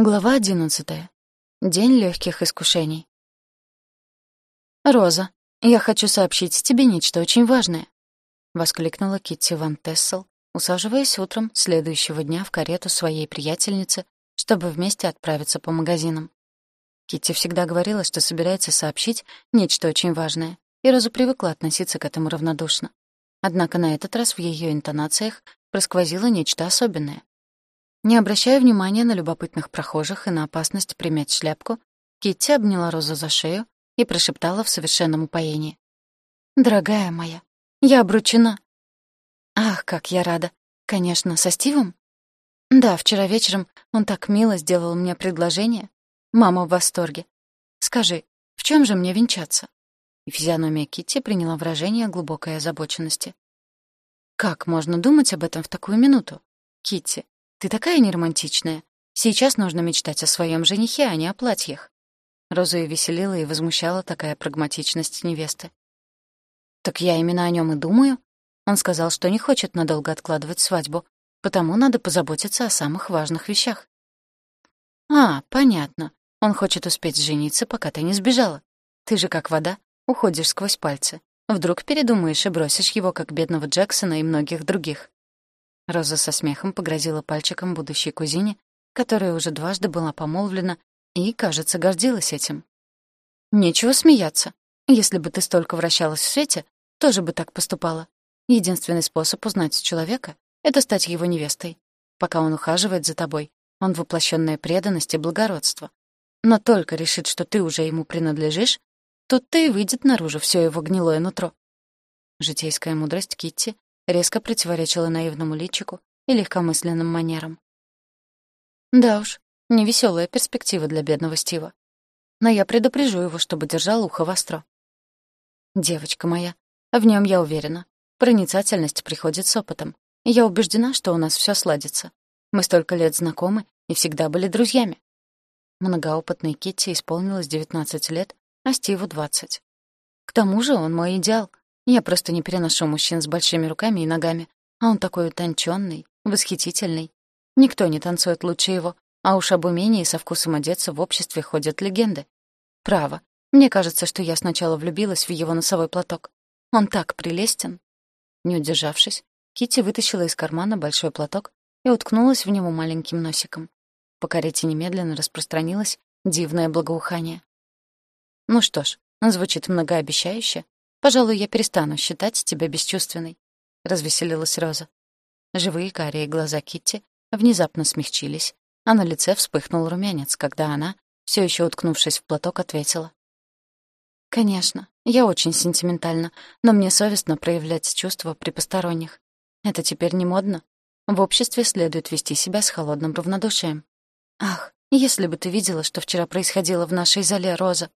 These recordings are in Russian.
Глава одиннадцатая. День легких искушений. «Роза, я хочу сообщить тебе нечто очень важное», — воскликнула Китти Ван Тессел, усаживаясь утром следующего дня в карету своей приятельницы, чтобы вместе отправиться по магазинам. Китти всегда говорила, что собирается сообщить нечто очень важное, и Роза привыкла относиться к этому равнодушно. Однако на этот раз в ее интонациях просквозило нечто особенное. Не обращая внимания на любопытных прохожих и на опасность примять шляпку, Китти обняла Розу за шею и прошептала в совершенном упоении. «Дорогая моя, я обручена». «Ах, как я рада! Конечно, со Стивом?» «Да, вчера вечером он так мило сделал мне предложение. Мама в восторге. Скажи, в чем же мне венчаться?» И физиономия Китти приняла выражение глубокой озабоченности. «Как можно думать об этом в такую минуту? Китти, ты такая неромантичная. Сейчас нужно мечтать о своем женихе, а не о платьях. Розу и веселила и возмущала такая прагматичность невесты. Так я именно о нем и думаю. Он сказал, что не хочет надолго откладывать свадьбу, потому надо позаботиться о самых важных вещах. А, понятно. Он хочет успеть жениться, пока ты не сбежала. Ты же как вода, уходишь сквозь пальцы. Вдруг передумаешь и бросишь его, как бедного Джексона и многих других. Роза со смехом погрозила пальчиком будущей кузине, которая уже дважды была помолвлена и, кажется, гордилась этим. «Нечего смеяться. Если бы ты столько вращалась в свете, тоже бы так поступала. Единственный способ узнать человека — это стать его невестой. Пока он ухаживает за тобой, он воплощенная преданность и благородство. Но только решит, что ты уже ему принадлежишь, тут-то и выйдет наружу все его гнилое нутро. Житейская мудрость Китти резко противоречила наивному личику и легкомысленным манерам. Да уж, невеселая перспектива для бедного Стива. Но я предупрежу его, чтобы держал ухо востро. Девочка моя, в нем я уверена. Проницательность приходит с опытом. Я убеждена, что у нас все сладится. Мы столько лет знакомы и всегда были друзьями. Многоопытной Китти исполнилось 19 лет, а Стиву — 20. К тому же он мой идеал, я просто не переношу мужчин с большими руками и ногами. А он такой утонченный, восхитительный. Никто не танцует лучше его, а уж об умении со вкусом одеться в обществе ходят легенды. Право. Мне кажется, что я сначала влюбилась в его носовой платок. Он так прелестен. Не удержавшись, Кити вытащила из кармана большой платок и уткнулась в него маленьким носиком. По карете немедленно распространилось дивное благоухание. Ну что ж, звучит многообещающе, Пожалуй, я перестану считать тебя бесчувственной», — развеселилась Роза. Живые карие глаза Китти внезапно смягчились, а на лице вспыхнул румянец, когда она, все еще уткнувшись в платок, ответила. «Конечно, я очень сентиментальна, но мне совестно проявлять чувства при посторонних. Это теперь не модно. В обществе следует вести себя с холодным равнодушием. Ах, если бы ты видела, что вчера происходило в нашей зале, Роза.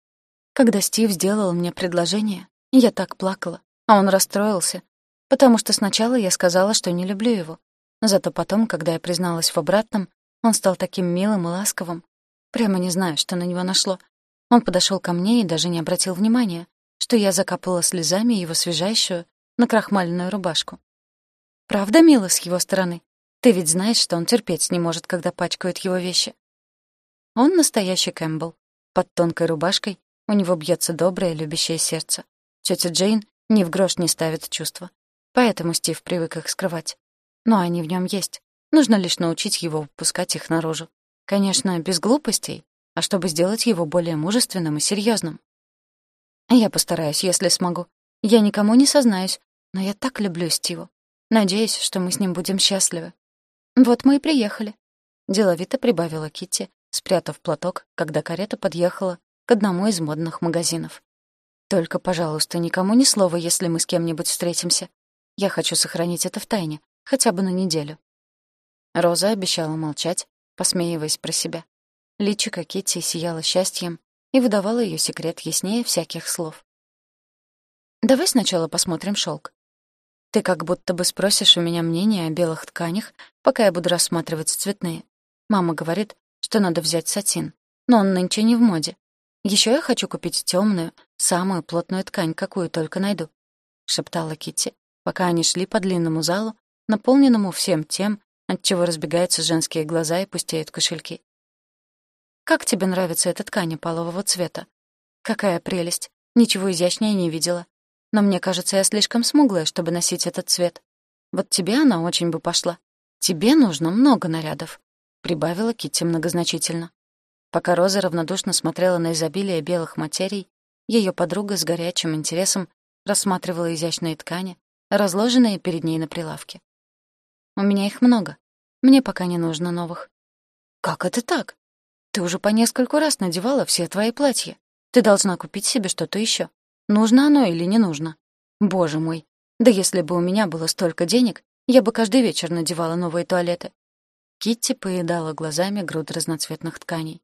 Когда Стив сделал мне предложение, я так плакала, а он расстроился, потому что сначала я сказала, что не люблю его. Зато потом, когда я призналась в обратном, он стал таким милым и ласковым. Прямо не знаю, что на него нашло. Он подошел ко мне и даже не обратил внимания, что я закапала слезами его свежайшую, накрахмаленную рубашку. Правда, мило с его стороны? Ты ведь знаешь, что он терпеть не может, когда пачкают его вещи. Он настоящий Кэмпбелл. Под тонкой рубашкой у него бьется доброе, любящее сердце. Тётя Джейн ни в грош не ставит чувства. Поэтому Стив привык их скрывать. Но они в нём есть. Нужно лишь научить его выпускать их наружу. Конечно, без глупостей, а чтобы сделать его более мужественным и серьёзным. Я постараюсь, если смогу. Я никому не сознаюсь, но я так люблю Стиву. Надеюсь, что мы с ним будем счастливы. Вот мы и приехали. Деловито прибавила Китти, спрятав платок, когда карета подъехала к одному из модных магазинов. Только, пожалуйста, никому ни слова, если мы с кем-нибудь встретимся. Я хочу сохранить это в тайне, хотя бы на неделю». Роза обещала молчать, посмеиваясь про себя. Личико Китти сияло счастьем и выдавала ее секрет яснее всяких слов. «Давай сначала посмотрим шелк. Ты как будто бы спросишь у меня мнение о белых тканях, пока я буду рассматривать цветные. Мама говорит, что надо взять сатин, но он нынче не в моде. Еще я хочу купить темную, самую плотную ткань, какую только найду», — шептала Китти, пока они шли по длинному залу, наполненному всем тем, от чего разбегаются женские глаза и пустеют кошельки. Как тебе нравится эта ткань опалового цвета? Какая прелесть. Ничего изящнее не видела. Но мне кажется, я слишком смуглая, чтобы носить этот цвет. Вот тебе она очень бы пошла. Тебе нужно много нарядов», — прибавила Китти многозначительно. Пока Роза равнодушно смотрела на изобилие белых материй, ее подруга с горячим интересом рассматривала изящные ткани, разложенные перед ней на прилавке. «У меня их много. Мне пока не нужно новых». «Как это так? Ты уже по нескольку раз надевала все твои платья. Ты должна купить себе что-то еще. Нужно оно или не нужно? Боже мой, да если бы у меня было столько денег, я бы каждый вечер надевала новые туалеты. Китти поедала глазами груд разноцветных тканей.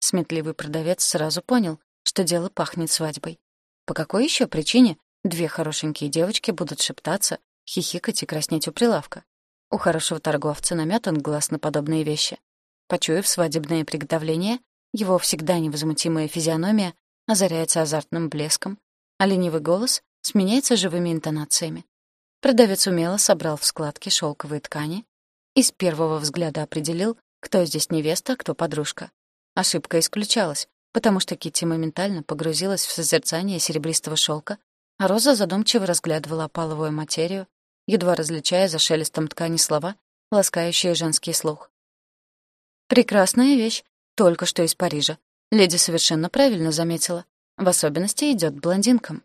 Сметливый продавец сразу понял, что дело пахнет свадьбой. По какой еще причине две хорошенькие девочки будут шептаться, хихикать и краснеть у прилавка? У хорошего торговца наметан глаз на подобные вещи. Почуяв свадебное приготовление, его всегда невозмутимая физиономия озаряется азартным блеском, а ленивый голос сменяется живыми интонациями. Продавец умело собрал в складки шелковые ткани и с первого взгляда определил, кто здесь невеста, а кто подружка. Ошибка исключалась, потому что Китти моментально погрузилась в созерцание серебристого шелка, а Роза задумчиво разглядывала опаловую материю, едва различая за шелестом ткани слова, ласкающие женский слух. «Прекрасная вещь, только что из Парижа. Леди совершенно правильно заметила. В особенности идет блондинкам.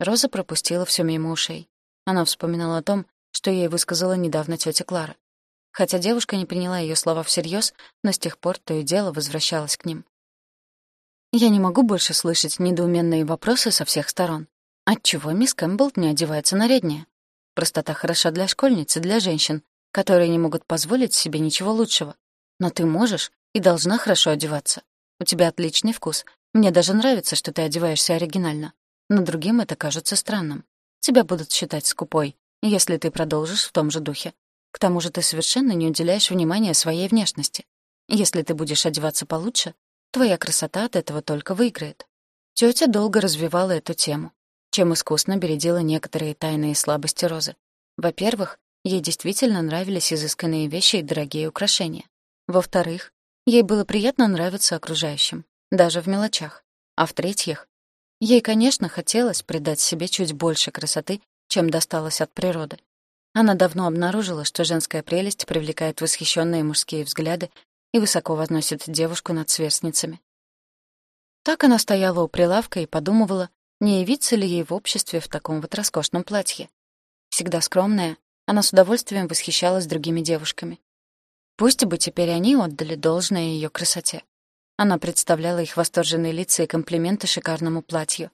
Роза пропустила все мимо ушей. Она вспоминала о том, что ей высказала недавно тетя Клара. Хотя девушка не приняла ее слова всерьез, но с тех пор то и дело возвращалась к ним. Я не могу больше слышать недоуменные вопросы со всех сторон. Отчего мисс Кэмпбелл не одевается наряднее? Простота хороша для школьниц и для женщин, которые не могут позволить себе ничего лучшего. Но ты можешь и должна хорошо одеваться. У тебя отличный вкус. Мне даже нравится, что ты одеваешься оригинально. Но другим это кажется странным. Тебя будут считать скупой, если ты продолжишь в том же духе. К тому же ты совершенно не уделяешь внимания своей внешности. Если ты будешь одеваться получше, твоя красота от этого только выиграет. Тётя долго развивала эту тему, чем искусно бередила некоторые тайные слабости Розы. Во-первых, ей действительно нравились изысканные вещи и дорогие украшения. Во-вторых, Ей было приятно нравиться окружающим, даже в мелочах. А в-третьих, ей, конечно, хотелось придать себе чуть больше красоты, чем досталось от природы. Она давно обнаружила, что женская прелесть привлекает восхищенные мужские взгляды и высоко возносит девушку над сверстницами. Так она стояла у прилавка и подумывала, не явиться ли ей в обществе в таком вот роскошном платье. Всегда скромная, она с удовольствием восхищалась другими девушками. Пусть бы теперь они отдали должное ее красоте. Она представляла их восторженные лица и комплименты шикарному платью.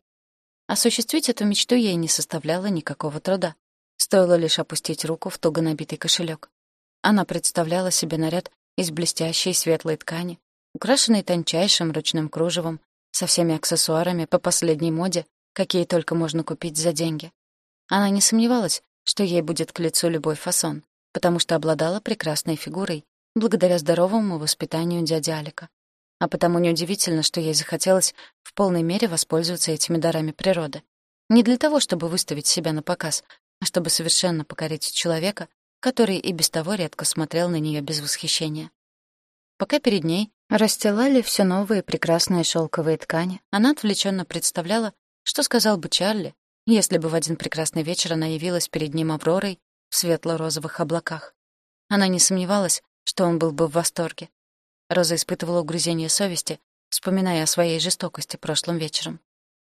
Осуществить эту мечту ей не составляло никакого труда. Стоило лишь опустить руку в туго набитый кошелек. Она представляла себе наряд из блестящей светлой ткани, украшенный тончайшим ручным кружевом, со всеми аксессуарами по последней моде, какие только можно купить за деньги. Она не сомневалась, что ей будет к лицу любой фасон, потому что обладала прекрасной фигурой, благодаря здоровому воспитанию дяди Алика. А потому неудивительно, что ей захотелось в полной мере воспользоваться этими дарами природы. Не для того, чтобы выставить себя на показ, чтобы совершенно покорить человека, который и без того редко смотрел на нее без восхищения. Пока перед ней расстилали все новые прекрасные шелковые ткани, она отвлеченно представляла, что сказал бы Чарли, если бы в один прекрасный вечер она явилась перед ним Авророй в светло-розовых облаках. Она не сомневалась, что он был бы в восторге. Роза испытывала угрызение совести, вспоминая о своей жестокости прошлым вечером.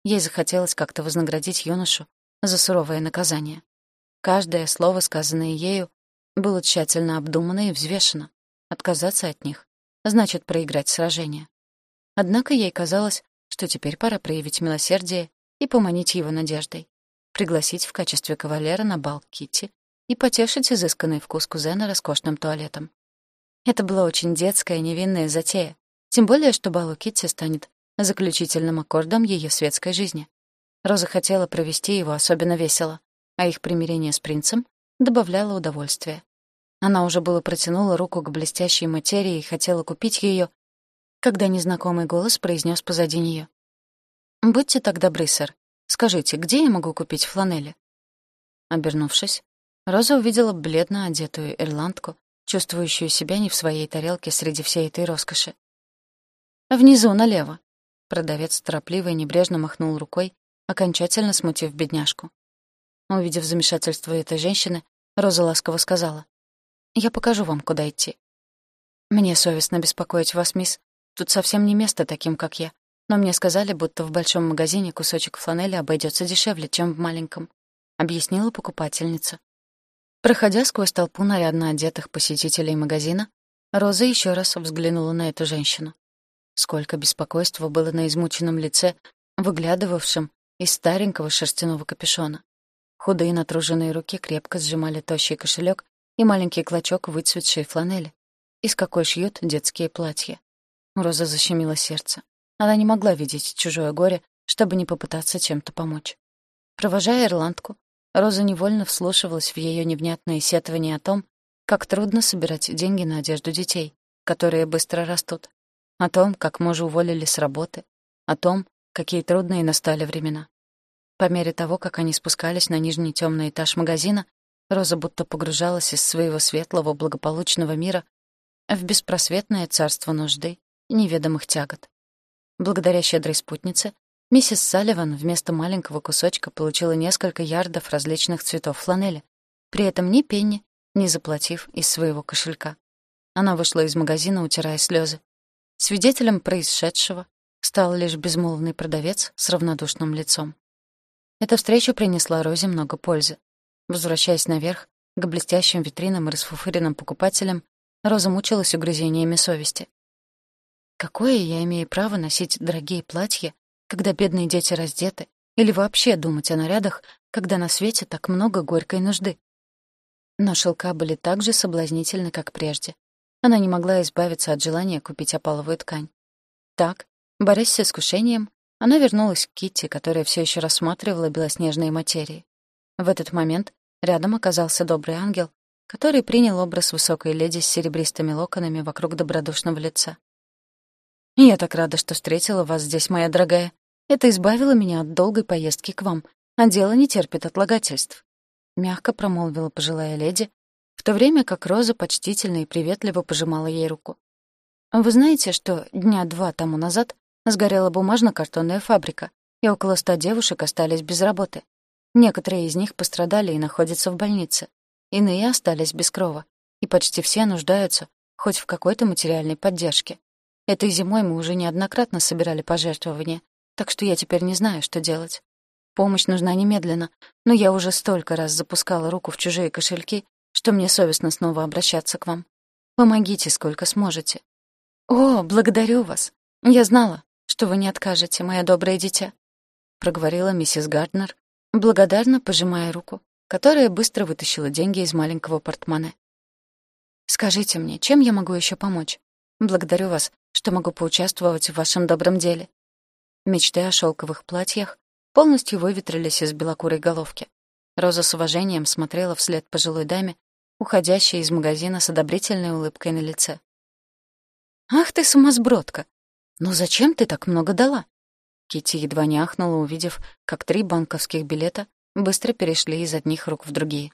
Ей захотелось как-то вознаградить юношу за суровое наказание. Каждое слово, сказанное ею, было тщательно обдумано и взвешено. Отказаться от них значит проиграть сражение. Однако ей казалось, что теперь пора проявить милосердие и поманить его надеждой, пригласить в качестве кавалера на бал Китти и потешить изысканный вкус кузена роскошным туалетом. Это была очень детская, невинная затея. Тем более, что Балу Китти станет заключительным аккордом ее светской жизни. Роза хотела провести его особенно весело, а их примирение с принцем добавляло удовольствия. Она уже было протянула руку к блестящей материи и хотела купить ее, когда незнакомый голос произнес позади нее: «Будьте так добры, сэр. Скажите, где я могу купить фланели?» Обернувшись, Роза увидела бледно одетую ирландку чувствующую себя не в своей тарелке среди всей этой роскоши. Внизу, налево». Продавец торопливо и небрежно махнул рукой, окончательно смутив бедняжку. Увидев замешательство этой женщины, Роза ласково сказала. «Я покажу вам, куда идти». «Мне совестно беспокоить вас, мисс. Тут совсем не место таким, как я. Но мне сказали, будто в большом магазине кусочек фланели обойдется дешевле, чем в маленьком», — объяснила покупательница. Проходя сквозь толпу нарядно одетых посетителей магазина, Роза еще раз взглянула на эту женщину. Сколько беспокойства было на измученном лице, выглядывавшем из старенького шерстяного капюшона. Худые натруженные руки крепко сжимали тощий кошелек и маленький клочок выцветшей фланели, из какой шьют детские платья. Роза защемила сердце. Она не могла видеть чужое горе, чтобы не попытаться чем-то помочь. Провожая ирландку, Роза невольно вслушивалась в ее невнятные сетования о том, как трудно собирать деньги на одежду детей, которые быстро растут, о том, как мужа уволили с работы, о том, какие трудные настали времена. По мере того, как они спускались на нижний темный этаж магазина, Роза будто погружалась из своего светлого благополучного мира в беспросветное царство нужды и неведомых тягот. Благодаря щедрой спутнице Миссис Салливан вместо маленького кусочка получила несколько ярдов различных цветов фланели, при этом ни пенни, не заплатив из своего кошелька. Она вышла из магазина, утирая слезы. Свидетелем происшедшего стал лишь безмолвный продавец с равнодушным лицом. Эта встреча принесла Розе много пользы. Возвращаясь наверх, к блестящим витринам и расфуфыренным покупателям, Роза мучилась угрызениями совести. Какое я имею право носить дорогие платья когда бедные дети раздеты, или вообще думать о нарядах, когда на свете так много горькой нужды. Но шелка были так же соблазнительны, как прежде. Она не могла избавиться от желания купить опаловую ткань. Так, борясь с искушением, она вернулась к Китти, которая все еще рассматривала белоснежные материи. В этот момент рядом оказался добрый ангел, который принял образ высокой леди с серебристыми локонами вокруг добродушного лица. «Я так рада, что встретила вас здесь, моя дорогая. Это избавило меня от долгой поездки к вам, а дело не терпит отлагательств», — мягко промолвила пожилая леди, в то время как Роза почтительно и приветливо пожимала ей руку. «Вы знаете, что дня два тому назад сгорела бумажно-картонная фабрика, и около ста девушек остались без работы. Некоторые из них пострадали и находятся в больнице, иные остались без крова, и почти все нуждаются хоть в какой-то материальной поддержке. Этой зимой мы уже неоднократно собирали пожертвования, так что я теперь не знаю, что делать. Помощь нужна немедленно, но я уже столько раз запускала руку в чужие кошельки, что мне совестно снова обращаться к вам. Помогите, сколько сможете. О, благодарю вас. Я знала, что вы не откажете, моя доброе дитя, проговорила миссис Гарднер, благодарно пожимая руку, которая быстро вытащила деньги из маленького портмоне. Скажите мне, чем я могу еще помочь? Благодарю вас что могу поучаствовать в вашем добром деле. Мечты о шелковых платьях полностью выветрились из белокурой головки. Роза с уважением смотрела вслед пожилой даме, уходящей из магазина с одобрительной улыбкой на лице. «Ах ты, сумасбродка! Ну зачем ты так много дала?» Кити едва не ахнула, увидев, как три банковских билета быстро перешли из одних рук в другие.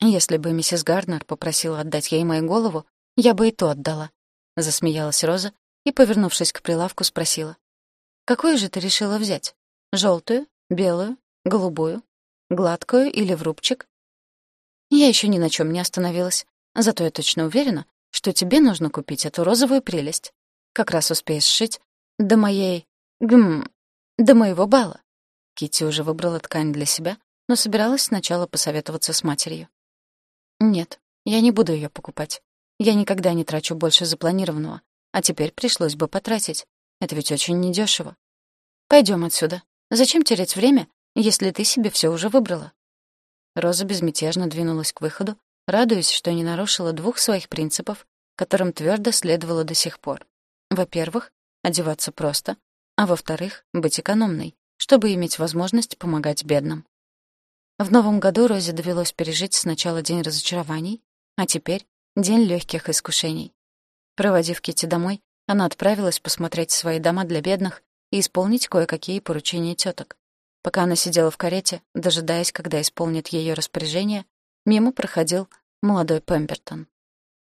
«Если бы миссис Гарднер попросила отдать ей мою голову, я бы и то отдала. — засмеялась Роза и, повернувшись к прилавку, спросила. «Какую же ты решила взять? Желтую, белую, голубую, гладкую или в рубчик?» «Я еще ни на чем не остановилась, зато я точно уверена, что тебе нужно купить эту розовую прелесть. Как раз успеешь сшить до моей... гм... до моего бала». Кити уже выбрала ткань для себя, но собиралась сначала посоветоваться с матерью. «Нет, я не буду ее покупать. Я никогда не трачу больше запланированного, а теперь пришлось бы потратить. Это ведь очень недешево. Пойдем отсюда. Зачем терять время, если ты себе все уже выбрала?» Роза безмятежно двинулась к выходу, радуясь, что не нарушила двух своих принципов, которым твердо следовала до сих пор. Во-первых, одеваться просто, а во-вторых, быть экономной, чтобы иметь возможность помогать бедным. В новом году Розе довелось пережить сначала день разочарований, а теперь День легких искушений. Проводив Кити домой, она отправилась посмотреть свои дома для бедных и исполнить кое-какие поручения теток. Пока она сидела в карете, дожидаясь, когда исполнит ее распоряжение, мимо проходил молодой Пембертон.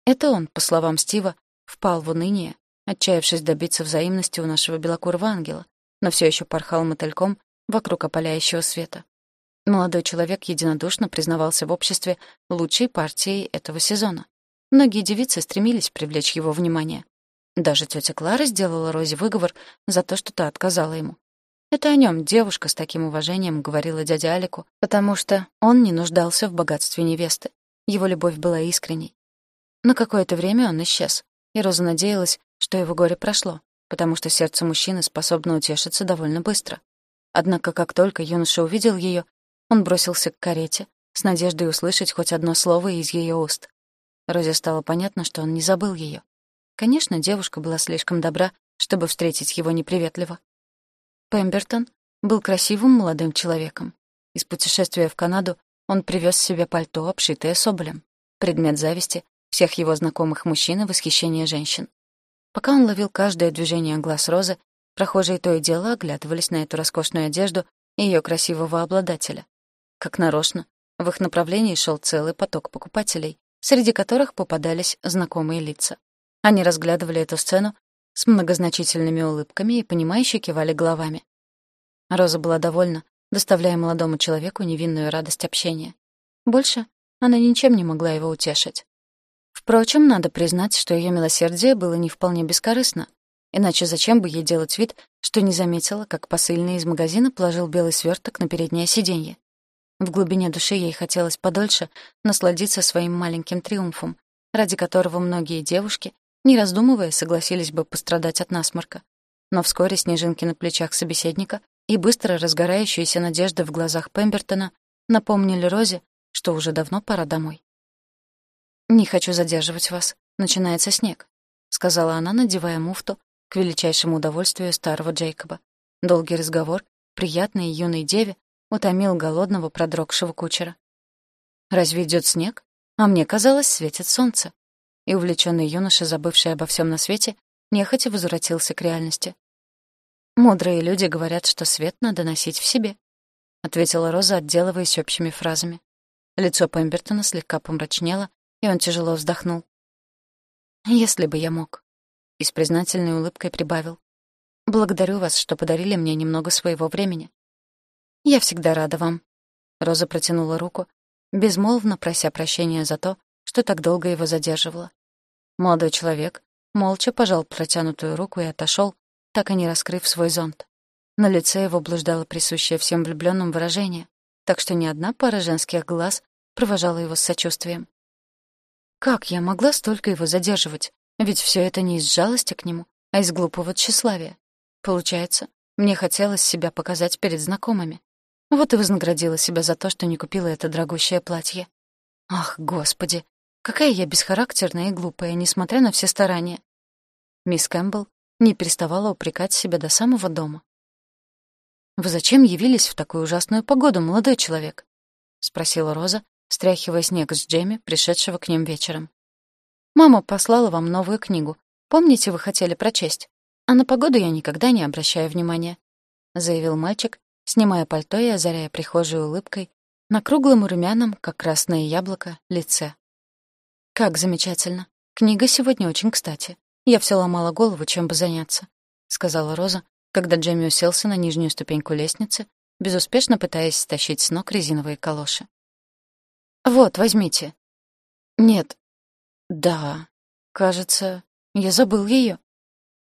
Это он, по словам Стива, впал в уныние отчаявшись добиться взаимности у нашего белокурого ангела, но все еще порхал мотыльком вокруг опаляющего света. Молодой человек единодушно признавался в обществе лучшей партией этого сезона. Многие девицы стремились привлечь его внимание. Даже тетя Клара сделала Розе выговор за то, что та отказала ему. Это о нем девушка с таким уважением говорила дяде Алику, потому что он не нуждался в богатстве невесты. Его любовь была искренней. На какое-то время он исчез, и Роза надеялась, что его горе прошло, потому что сердце мужчины способно утешиться довольно быстро. Однако, как только юноша увидел ее, он бросился к карете, с надеждой услышать хоть одно слово из ее уст. Розе стало понятно, что он не забыл ее. Конечно, девушка была слишком добра, чтобы встретить его неприветливо. Пембертон был красивым молодым человеком. Из путешествия в Канаду он привез себе пальто, обшитое соболем. Предмет зависти всех его знакомых мужчин и восхищения женщин. Пока он ловил каждое движение глаз Розы, прохожие то и дело оглядывались на эту роскошную одежду и ее красивого обладателя. Как нарочно, в их направлении шел целый поток покупателей, среди которых попадались знакомые лица. Они разглядывали эту сцену с многозначительными улыбками и понимающе кивали головами. Роза была довольна, доставляя молодому человеку невинную радость общения. Больше она ничем не могла его утешить. Впрочем, надо признать, что ее милосердие было не вполне бескорыстно. Иначе зачем бы ей делать вид, что не заметила, как посыльный из магазина положил белый сверток на переднее сиденье? В глубине души ей хотелось подольше насладиться своим маленьким триумфом, ради которого многие девушки не раздумывая, согласились бы пострадать от насморка. Но вскоре снежинки на плечах собеседника и быстро разгорающаяся надежда в глазах Пембертона напомнили Розе, что уже давно пора домой. «Не хочу задерживать вас. Начинается снег», — сказала она, надевая муфту к величайшему удовольствию старого Джейкоба. Долгий разговор, приятный юной деве, утомил голодного продрогшего кучера. «Разве идет снег? А мне казалось, светит солнце», и увлеченный юноша, забывший обо всем на свете, нехотя возвратился к реальности. «Мудрые люди говорят, что свет надо носить в себе», — ответила Роза, отделываясь общими фразами. Лицо Пембертона слегка помрачнело, и он тяжело вздохнул. «Если бы я мог», — и с признательной улыбкой прибавил. «Благодарю вас, что подарили мне немного своего времени». «Я всегда рада вам». Роза протянула руку, безмолвно прося прощения за то, что так долго его задерживало. Молодой человек молча пожал протянутую руку и отошел, так и не раскрыв свой зонт. На лице его блуждало присущее всем влюбленным выражение, так что ни одна пара женских глаз провожала его с сочувствием. Как я могла столько его задерживать? Ведь все это не из жалости к нему, а из глупого тщеславия. Получается, мне хотелось себя показать перед знакомыми. Вот и вознаградила себя за то, что не купила это дорогущее платье. Ах, господи, Какая я бесхарактерная и глупая, несмотря на все старания. Мисс Кэмпбелл не переставала упрекать себя до самого дома. «Вы зачем явились в такую ужасную погоду, молодой человек?» — спросила Роза, стряхивая снег с Джейми, пришедшего к ним вечером. «Мама послала вам новую книгу. Помните, вы хотели прочесть? А на погоду я никогда не обращаю внимания», — заявил мальчик, снимая пальто и озаряя прихожую улыбкой на круглом и румяном, как красное яблоко, лице. «Как замечательно. Книга сегодня очень кстати. Я все ломала голову, чем бы заняться», — сказала Роза, когда Джемми уселся на нижнюю ступеньку лестницы, безуспешно пытаясь стащить с ног резиновые калоши. «Вот, возьмите». «Нет». «Да. Кажется, я забыл ее.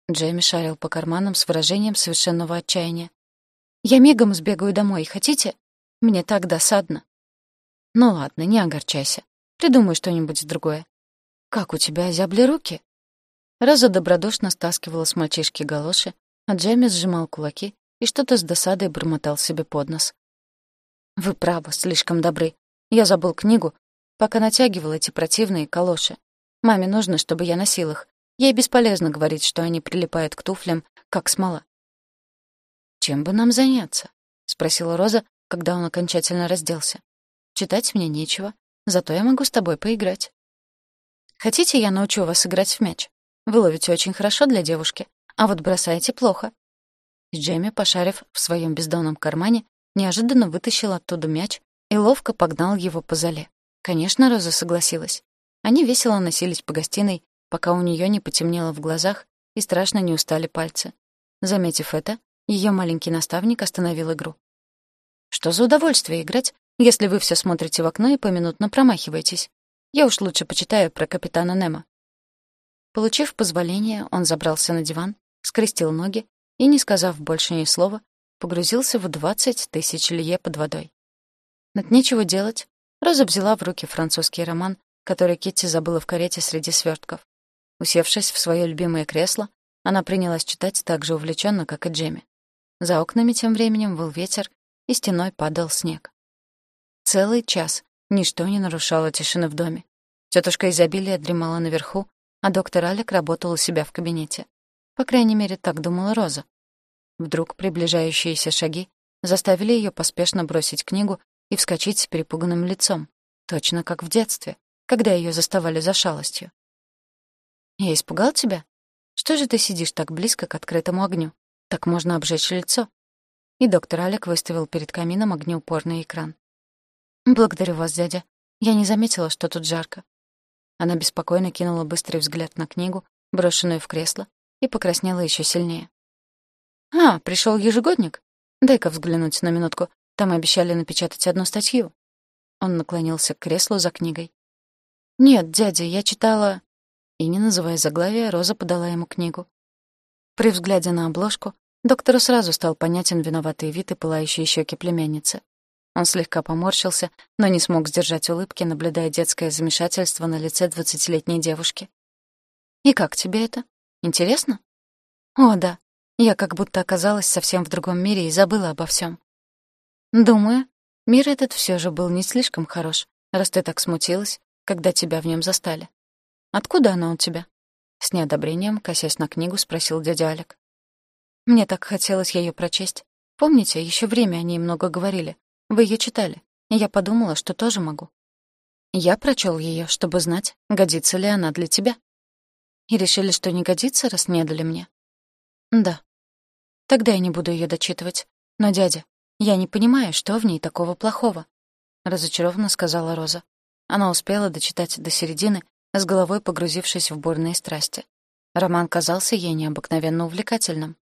Джейми шарил по карманам с выражением совершенного отчаяния. «Я мигом сбегаю домой, хотите? Мне так досадно». «Ну ладно, не огорчайся. Придумай что-нибудь другое. Как у тебя озябли руки? Роза добродушно стаскивала с мальчишки галоши, а Джемми сжимал кулаки и что-то с досадой бормотал себе под нос. «Вы правы, слишком добры. Я забыл книгу, пока натягивал эти противные калоши. Маме нужно, чтобы я носил их. Ей бесполезно говорить, что они прилипают к туфлям, как смола». «Чем бы нам заняться?» — спросила Роза, когда он окончательно разделся. «Читать мне нечего, Зато я могу с тобой поиграть. Хотите, я научу вас играть в мяч? Вы ловите очень хорошо для девушки, а вот бросаете плохо. Джейми, пошарив в своем бездонном кармане, неожиданно вытащил оттуда мяч и ловко погнал его по зале. Конечно, Роза согласилась. Они весело носились по гостиной, пока у нее не потемнело в глазах, и страшно не устали пальцы. Заметив это, ее маленький наставник остановил игру. «Что за удовольствие играть, если вы все смотрите в окно и поминутно промахиваетесь? Я уж лучше почитаю про капитана Немо». Получив позволение, он забрался на диван, скрестил ноги и, не сказав больше ни слова, погрузился в двадцать тысяч лье под водой. Над нечего делать, Роза взяла в руки французский роман, который Китти забыла в карете среди свертков. Усевшись в свое любимое кресло, она принялась читать так же увлеченно, как и Джемми. За окнами тем временем был ветер, и стеной падал снег. Целый час ничто не нарушало тишины в доме. Тетушка изобилия дремала наверху, а доктор Алек работал у себя в кабинете. По крайней мере, так думала Роза. Вдруг приближающиеся шаги заставили ее поспешно бросить книгу и вскочить с перепуганным лицом, точно как в детстве, когда ее заставали за шалостью. «Я испугал тебя? Что же ты сидишь так близко к открытому огню? Так можно обжечь лицо». И доктор Алек выставил перед камином огнеупорный экран. «Благодарю вас, дядя. Я не заметила, что тут жарко». Она беспокойно кинула быстрый взгляд на книгу, брошенную в кресло, и покраснела еще сильнее. «А, пришел ежегодник? Дай-ка взглянуть на минутку. Там обещали напечатать одну статью». Он наклонился к креслу за книгой. «Нет, дядя, я читала...» И, не называя заглавия, Роза подала ему книгу. При взгляде на обложку доктору сразу стал понятен виноватый вид и пылающие щеки племянницы. Он слегка поморщился, но не смог сдержать улыбки, наблюдая детское замешательство на лице двадцатилетней девушки. «И как тебе это? Интересно?» «О, да. Я как будто оказалась совсем в другом мире и забыла обо всем. «Думаю, мир этот все же был не слишком хорош, раз ты так смутилась, когда тебя в нем застали. Откуда она у тебя?» С неодобрением, косясь на книгу, спросил дядя Алик. «Мне так хотелось ее прочесть. Помните, еще время о ней много говорили. Вы ее читали. Я подумала, что тоже могу. Я прочел ее, чтобы знать, годится ли она для тебя. И решили, что не годится, раз не дали мне. Да. Тогда я не буду ее дочитывать. Но, дядя, я не понимаю, что в ней такого плохого, разочарованно сказала Роза. Она успела дочитать до середины, с головой погрузившись в бурные страсти. Роман казался ей необыкновенно увлекательным.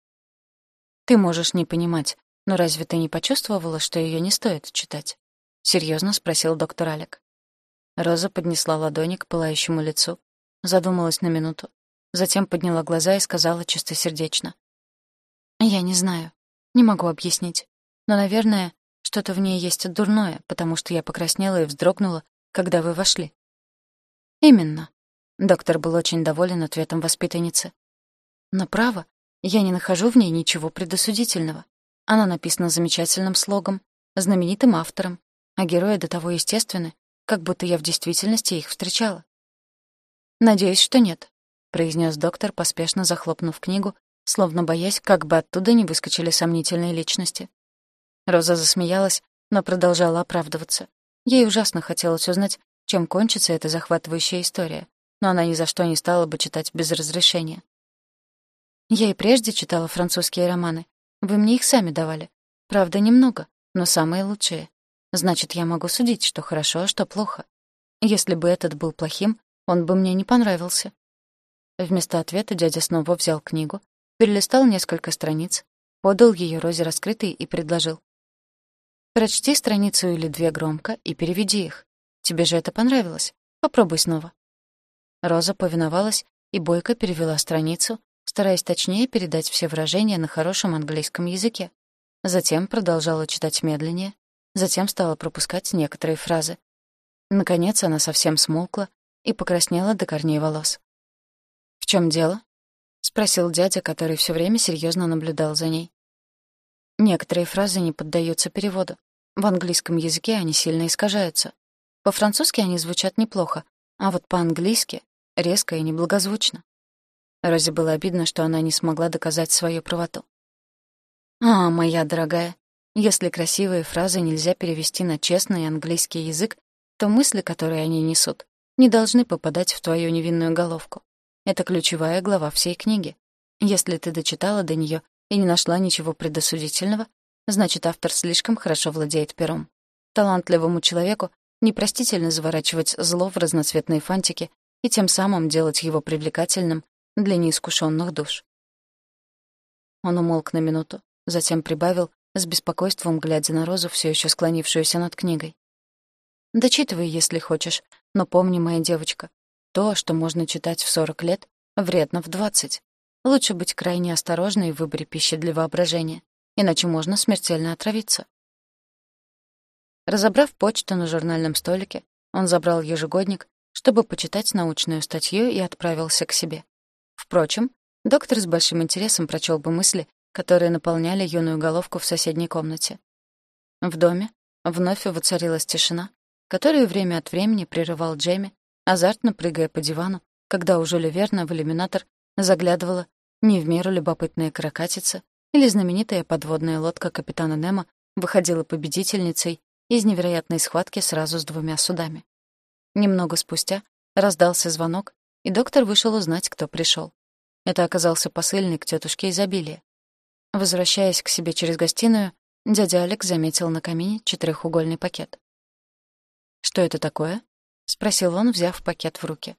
Ты можешь не понимать, но разве ты не почувствовала, что ее не стоит читать? серьезно спросил доктор Алек. Роза поднесла ладони к пылающему лицу, задумалась на минуту, затем подняла глаза и сказала чистосердечно. «Я не знаю. Не могу объяснить. Но, наверное, что-то в ней есть дурное, потому что я покраснела и вздрогнула, когда вы вошли». «Именно». Доктор был очень доволен ответом воспитанницы. «Но право, я не нахожу в ней ничего предосудительного. Она написана замечательным слогом, знаменитым автором, а герои до того естественны, как будто я в действительности их встречала. «Надеюсь, что нет», — произнес доктор, поспешно захлопнув книгу, словно боясь, как бы оттуда не выскочили сомнительные личности. Роза засмеялась, но продолжала оправдываться. Ей ужасно хотелось узнать, чем кончится эта захватывающая история, но она ни за что не стала бы читать без разрешения. Я и прежде читала французские романы. Вы мне их сами давали. Правда, немного, но самые лучшие. Значит, я могу судить, что хорошо, а что плохо. Если бы этот был плохим, он бы мне не понравился. Вместо ответа дядя снова взял книгу, перелистал несколько страниц, подал ее Розе раскрытой и предложил. «Прочти страницу или две громко и переведи их. Тебе же это понравилось. Попробуй снова». Роза повиновалась и бойко перевела страницу, стараясь точнее передать все выражения на хорошем английском языке. Затем продолжала читать медленнее, затем стала пропускать некоторые фразы. Наконец она совсем смолкла и покраснела до корней волос. «В чем дело?» — спросил дядя, который все время серьезно наблюдал за ней. Некоторые фразы не поддаются переводу. В английском языке они сильно искажаются. По-французски они звучат неплохо, а вот по-английски — резко и неблагозвучно. Розе было обидно, что она не смогла доказать свою правоту. «А, моя дорогая, если красивые фразы нельзя перевести на честный английский язык, то мысли, которые они несут, не должны попадать в твою невинную головку. Это ключевая глава всей книги. Если ты дочитала до нее и не нашла ничего предосудительного, значит, автор слишком хорошо владеет пером. Талантливому человеку непростительно заворачивать зло в разноцветные фантики и тем самым делать его привлекательным для неискушенных душ. Он умолк на минуту, затем прибавил, с беспокойством глядя на Розу, все еще склонившуюся над книгой. «Дочитывай, если хочешь, но помни, моя девочка, то, что можно читать в сорок лет, вредно в двадцать. Лучше быть крайне осторожной в выборе пищи для воображения, иначе можно смертельно отравиться». Разобрав почту на журнальном столике, он забрал ежегодник, чтобы почитать научную статью и отправился к себе. Впрочем, доктор с большим интересом прочел бы мысли, которые наполняли юную головку в соседней комнате. В доме вновь воцарилась тишина, которую время от времени прерывал Джейми, азартно прыгая по дивану, когда уже Ливерна в иллюминатор заглядывала не в меру любопытная каракатица или знаменитая подводная лодка капитана Немо выходила победительницей из невероятной схватки сразу с двумя судами. Немного спустя раздался звонок, и доктор вышел узнать, кто пришел. Это оказался посыльный к тетушке изобилия. Возвращаясь к себе через гостиную, дядя Алекс заметил на камине четырехугольный пакет. «Что это такое?» — спросил он, взяв пакет в руки.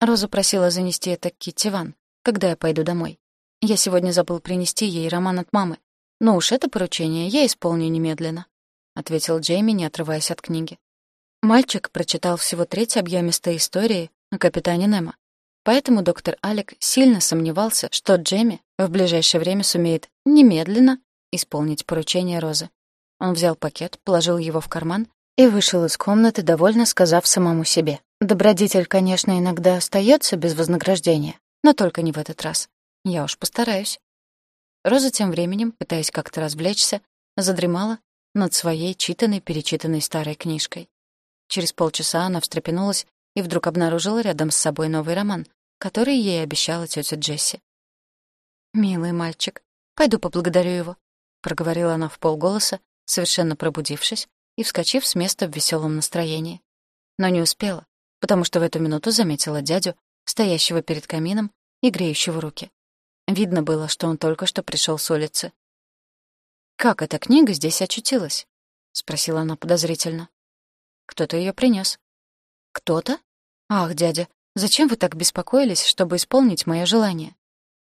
Роза просила занести это к Китти Ван, когда я пойду домой. Я сегодня забыл принести ей роман от мамы. Но уж это поручение я исполню немедленно», — ответил Джейми, не отрываясь от книги. Мальчик прочитал всего треть объемистой истории о капитане Немо. Поэтому доктор Алек сильно сомневался, что Джейми в ближайшее время сумеет немедленно исполнить поручение Розы. Он взял пакет, положил его в карман и вышел из комнаты, довольно сказав самому себе. «Добродетель, конечно, иногда остается без вознаграждения, но только не в этот раз. Я уж постараюсь». Роза тем временем, пытаясь как-то развлечься, задремала над своей читанной-перечитанной старой книжкой. Через полчаса она встрепенулась и вдруг обнаружила рядом с собой новый роман, который ей обещала тетя Джесси. «Милый мальчик, пойду поблагодарю его», — проговорила она в полголоса, совершенно пробудившись и вскочив с места в веселом настроении. Но не успела, потому что в эту минуту заметила дядю, стоящего перед камином и греющего руки. Видно было, что он только что пришел с улицы. «Как эта книга здесь очутилась?» — спросила она подозрительно. «Кто-то ее принес. «Кто-то? Ах, дядя, зачем вы так беспокоились, чтобы исполнить мое желание?»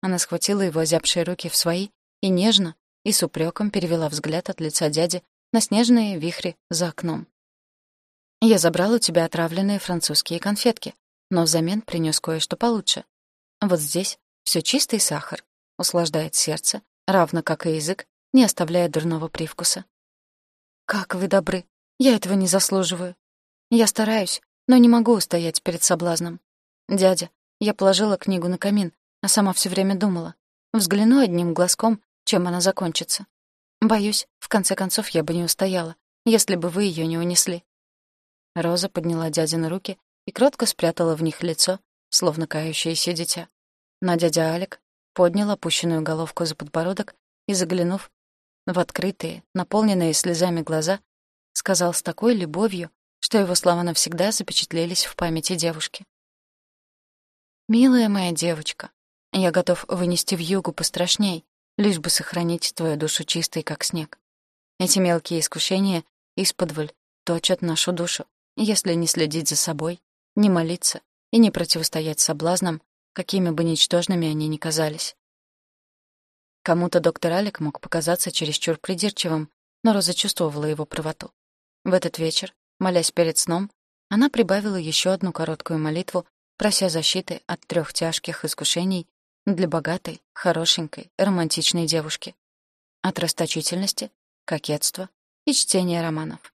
Она схватила его озябшие руки в свои и нежно и с упреком перевела взгляд от лица дяди на снежные вихри за окном. «Я забрал у тебя отравленные французские конфетки, но взамен принес кое-что получше. Вот здесь все чистый сахар, услаждает сердце, равно как и язык, не оставляя дурного привкуса. «Как вы добры! Я этого не заслуживаю. Я стараюсь, но не могу устоять перед соблазном. Дядя, я положила книгу на камин, а сама все время думала. Взгляну одним глазком, чем она закончится. Боюсь, в конце концов я бы не устояла, если бы вы ее не унесли. Роза подняла дядя на руки и кротко спрятала в них лицо, словно кающееся дитя. Но дядя Алик поднял опущенную головку за подбородок и, заглянув в открытые, наполненные слезами глаза, сказал с такой любовью, что его слова навсегда запечатлелись в памяти девушки. «Милая моя девочка, я готов вынести в югу пострашней, лишь бы сохранить твою душу чистой, как снег. Эти мелкие искушения исподволь точат нашу душу, если не следить за собой, не молиться и не противостоять соблазнам, какими бы ничтожными они ни казались. Кому-то доктор Алик мог показаться чересчур придирчивым, но Роза чувствовала его правоту. В этот вечер Молясь перед сном, она прибавила еще одну короткую молитву, прося защиты от трех тяжких искушений для богатой, хорошенькой, романтичной девушки. От расточительности, кокетства и чтения романов.